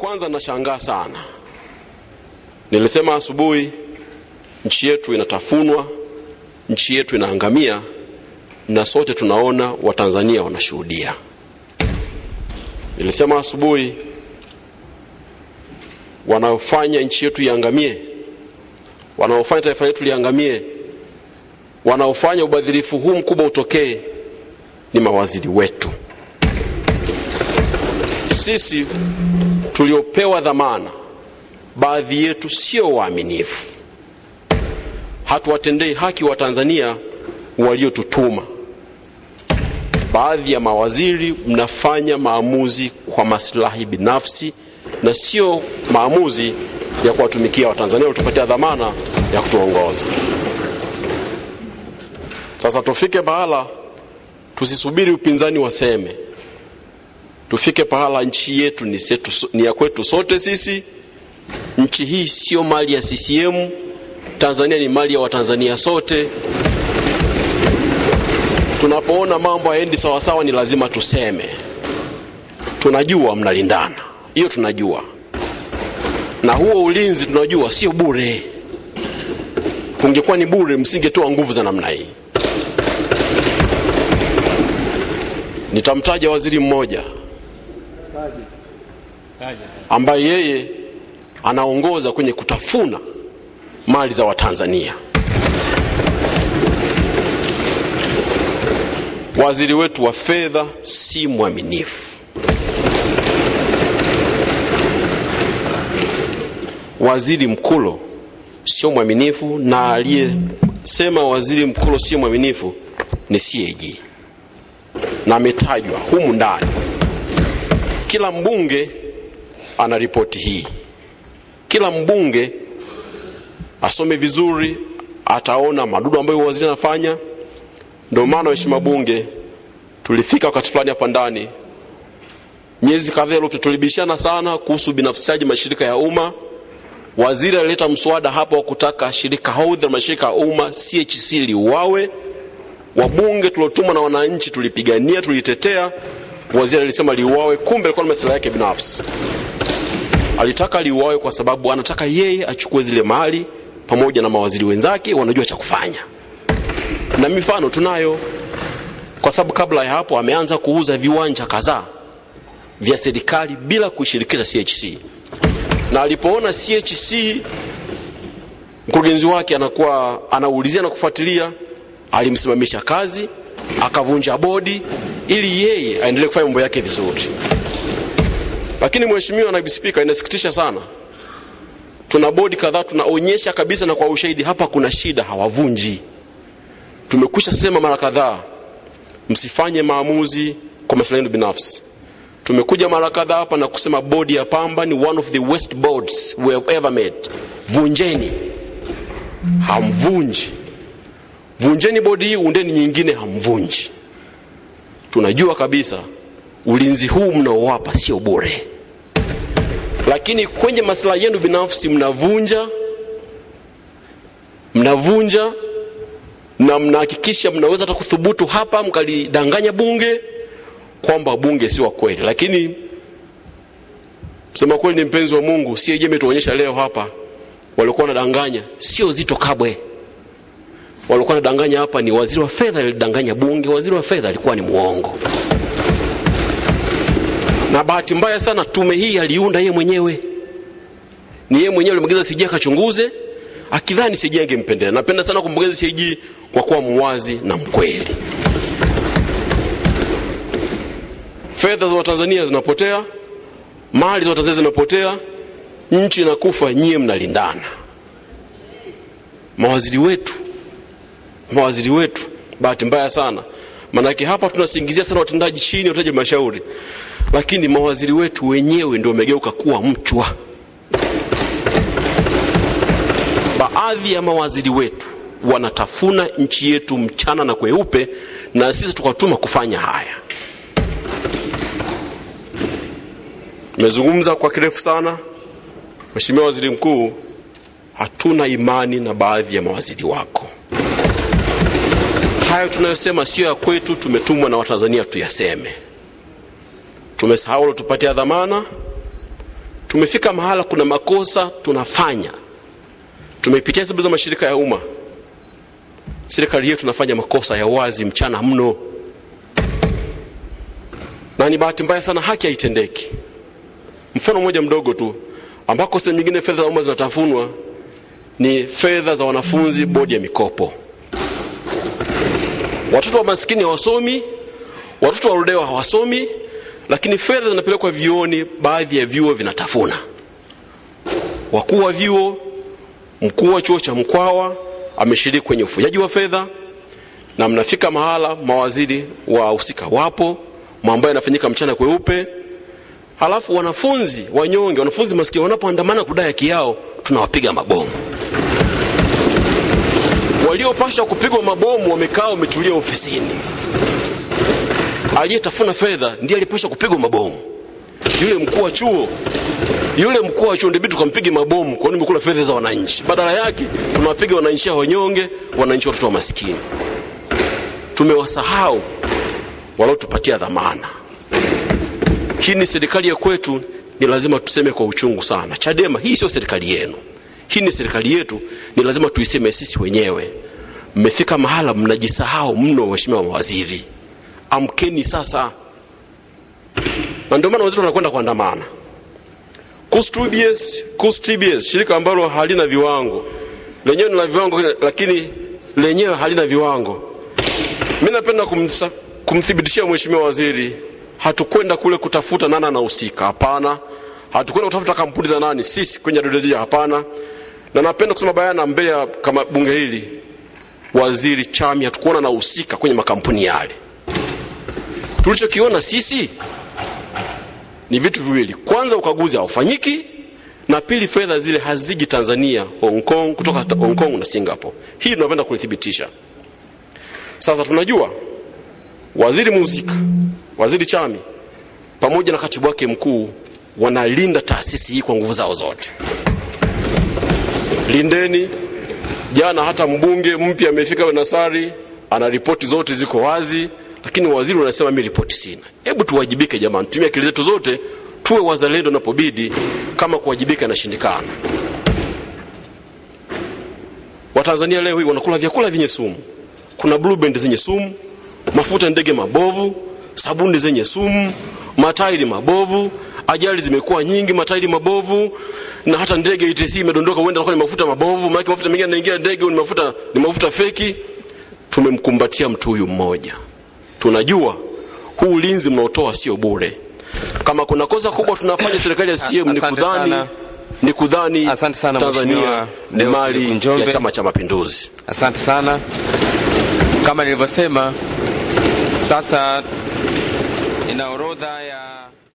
kwanza nashangaa sana. Nilisema asubuhi, nchi yetu inatafunwa, nchi yetu inaangamia, na sote tunaona, Watanzania wanashuhudia. Nilisema asubuhi, wanaofanya nchi yetu iangamie, wanaofanya taifa letu liangamie, wanaofanya ubadhirifu huu mkubwa utokee ni mawaziri wetu. Sisi tuliopewa dhamana, baadhi yetu sio waaminifu, hatuwatendei haki wa Tanzania waliotutuma. Baadhi ya mawaziri mnafanya maamuzi kwa maslahi binafsi na sio maamuzi ya kuwatumikia Watanzania walitupatia dhamana ya kutuongoza. Sasa tufike pahala, tusisubiri upinzani waseme, tufike pahala nchi yetu ni, setu, ni ya kwetu sote sisi. Nchi hii sio mali ya CCM. Tanzania ni mali ya Watanzania sote. Tunapoona mambo haendi sawasawa, ni lazima tuseme. Tunajua mnalindana, hiyo tunajua, na huo ulinzi tunajua sio bure. Kungekuwa ni bure, msingetoa nguvu za namna hii. Nitamtaja waziri mmoja ambaye yeye anaongoza kwenye kutafuna mali za Watanzania. Waziri wetu wa fedha si mwaminifu. Waziri Mkulo sio mwaminifu, na aliyesema waziri Mkulo sio mwaminifu ni CAG na ametajwa humu ndani. Kila mbunge ana ripoti hii, kila mbunge asome vizuri, ataona madudu ambayo waziri anafanya. Ndio maana waheshimiwa bunge, tulifika wakati fulani hapa ndani, miezi kadhaa iliyopita, tulibishana sana kuhusu binafsishaji mashirika ya umma. Waziri alileta mswada hapa wa kutaka shirika hodhi la mashirika ya umma CHC liuawe. Wabunge tuliotumwa na wananchi tulipigania, tulitetea. Waziri alisema liuawe, kumbe alikuwa na masuala yake binafsi. Alitaka liuawe kwa sababu anataka yeye achukue zile mali pamoja na mawaziri wenzake, wanajua cha kufanya, na mifano tunayo, kwa sababu kabla ya hapo ameanza kuuza viwanja kadhaa vya serikali bila kuishirikisha CHC, na alipoona CHC mkurugenzi wake anakuwa anaulizia na kufuatilia, alimsimamisha kazi, akavunja bodi ili yeye aendelee kufanya mambo yake vizuri. Lakini mheshimiwa naibu spika, inasikitisha sana, tuna bodi kadhaa tunaonyesha kabisa na kwa ushahidi hapa kuna shida, hawavunji. Tumekwisha sema mara kadhaa, msifanye maamuzi kwa maslahi yenu binafsi. Tumekuja mara kadhaa hapa na kusema bodi ya Pamba ni one of the worst boards we have ever made. Vunjeni, hamvunji. Vunjeni bodi hii, undeni nyingine, hamvunji. Tunajua kabisa ulinzi huu mnaowapa sio bure, lakini kwenye maslahi yenu binafsi mnavunja, mnavunja na mnahakikisha mnaweza hata kuthubutu hapa mkalidanganya bunge kwamba bunge si wa kweli. Lakini sema kweli, ni mpenzi wa Mungu, si yeye ametuonyesha leo hapa, waliokuwa wanadanganya sio Zito Kabwe, walikuwa wanadanganya hapa ni waziri wa fedha alidanganya bunge. Waziri wa fedha alikuwa ni muongo, na bahati mbaya sana tume hii aliunda yeye mwenyewe, ni yeye mwenyewe alimwagiza CJ akachunguze, akidhani CJ angempendelea. Napenda sana kumpongeza CJ kwa kuwa muwazi na mkweli. Fedha za Watanzania zinapotea, mali za Watanzania zinapotea, nchi inakufa, nyie mnalindana. Mawaziri wetu mawaziri wetu, bahati mbaya sana, maanake hapa tunasingizia sana watendaji chini, watendaji mashauri, lakini mawaziri wetu wenyewe ndio wamegeuka kuwa mchwa. Baadhi ya mawaziri wetu wanatafuna nchi yetu mchana na kweupe, na sisi tukatuma kufanya haya. Nimezungumza kwa kirefu sana, Mheshimiwa Waziri Mkuu, hatuna imani na baadhi ya mawaziri wako. Hayo tunayosema sio ya kwetu, tumetumwa na Watanzania tuyaseme. Tumesahau lotupatia dhamana, tumefika mahala kuna makosa tunafanya. Tumepitia hesabu za mashirika ya umma. Serikali yetu tunafanya makosa ya wazi mchana mno. Na ni bahati mbaya sana haki haitendeki. Mfano mmoja mdogo tu ambako sehemu nyingine fedha za umma zinatafunwa ni fedha za wanafunzi bodi ya mikopo watoto wa maskini hawasomi watoto wa rudewa hawasomi lakini fedha zinapelekwa vioni baadhi ya vyuo vinatafuna. Wakuu wa vyuo mkuu wa chuo cha mkwawa ameshiriki kwenye ufujaji wa fedha na mnafika mahala mawaziri wa husika wapo mambo yanafanyika mchana kweupe. Halafu wanafunzi wanyonge wanafunzi maskini wanapoandamana kudai haki yao tunawapiga mabomu waliopasha kupigwa mabomu wamekaa wametulia ofisini. Aliyetafuna fedha ndiye alipasha kupigwa mabomu. Yule mkuu wa chuo yule mkuu wa chuo ndibidi tukampige mabomu kwani umekula fedha za wananchi. Badala yake tunawapiga wananchi hao wanyonge wananchi watoto wa maskini. Tumewasahau waliotupatia dhamana. Hii ni serikali ya kwetu ni lazima tuseme kwa uchungu sana. Chadema hii sio serikali yenu hii ni serikali yetu ni lazima tuiseme sisi wenyewe. Mmefika mahala mnajisahau mno waheshimiwa mawaziri. Amkeni sasa. Na ndio maana waziri wanakwenda kuandamana. Kuhusu TBS, kuhusu TBS shirika ambalo halina viwango. Lenyewe ni la viwango lakini lenyewe halina viwango. Mi napenda kumthibitishia mheshimiwa waziri hatukwenda kule kutafuta nani anahusika hapana. Hatukwenda kutafuta kampuni za nani sisi kwenye redio hapana na napenda kusema bayana mbele ya kama bunge hili waziri chami hatukuona anahusika kwenye makampuni yale. Tulichokiona sisi ni vitu viwili. Kwanza ukaguzi haufanyiki na pili fedha zile haziji tanzania hong kong kutoka hong kong na singapore. Hii tunapenda kulithibitisha. Sasa tunajua waziri muhusika waziri chami pamoja na katibu wake mkuu wanalinda taasisi hii kwa nguvu zao zote lindeni. Jana hata mbunge mpya amefika Benasari, ana ripoti zote ziko wazi lakini waziri unasema mi ripoti sina. Hebu tuwajibike jamani tumia akili zetu zote tuwe wazalendo napobidi kama kuwajibika inashindikana. Watanzania leo hii wanakula vyakula vyenye sumu. Kuna blue band zenye sumu mafuta ndege mabovu sabuni zenye sumu matairi mabovu ajali zimekuwa nyingi matairi mabovu na hata ndege etc imedondoka huenda ni mafuta mabovu maana mafuta mengine yanaingia ndege ni mafuta ni mafuta feki. Tumemkumbatia mtu huyu mmoja. Tunajua huu ulinzi mnaotoa sio bure. Kama kuna kosa kubwa tunafanya serikali ya CCM ni kudhani ni kudhani asante sana Tanzania ni mali ya Chama cha Mapinduzi. Asante sana. Kama nilivyosema, sasa ina orodha ya